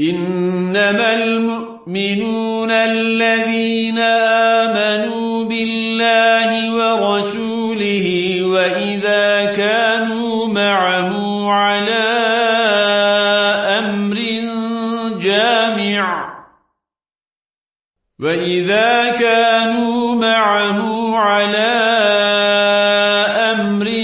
إنما المؤمنون الذين آمنوا بالله ورسوله وإذا كانوا معه على أمر جامع. وإذا كانوا معه على أمر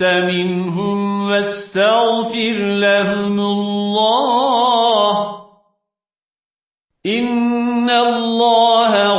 شئت منهم واستغفر لهم الله. إن الله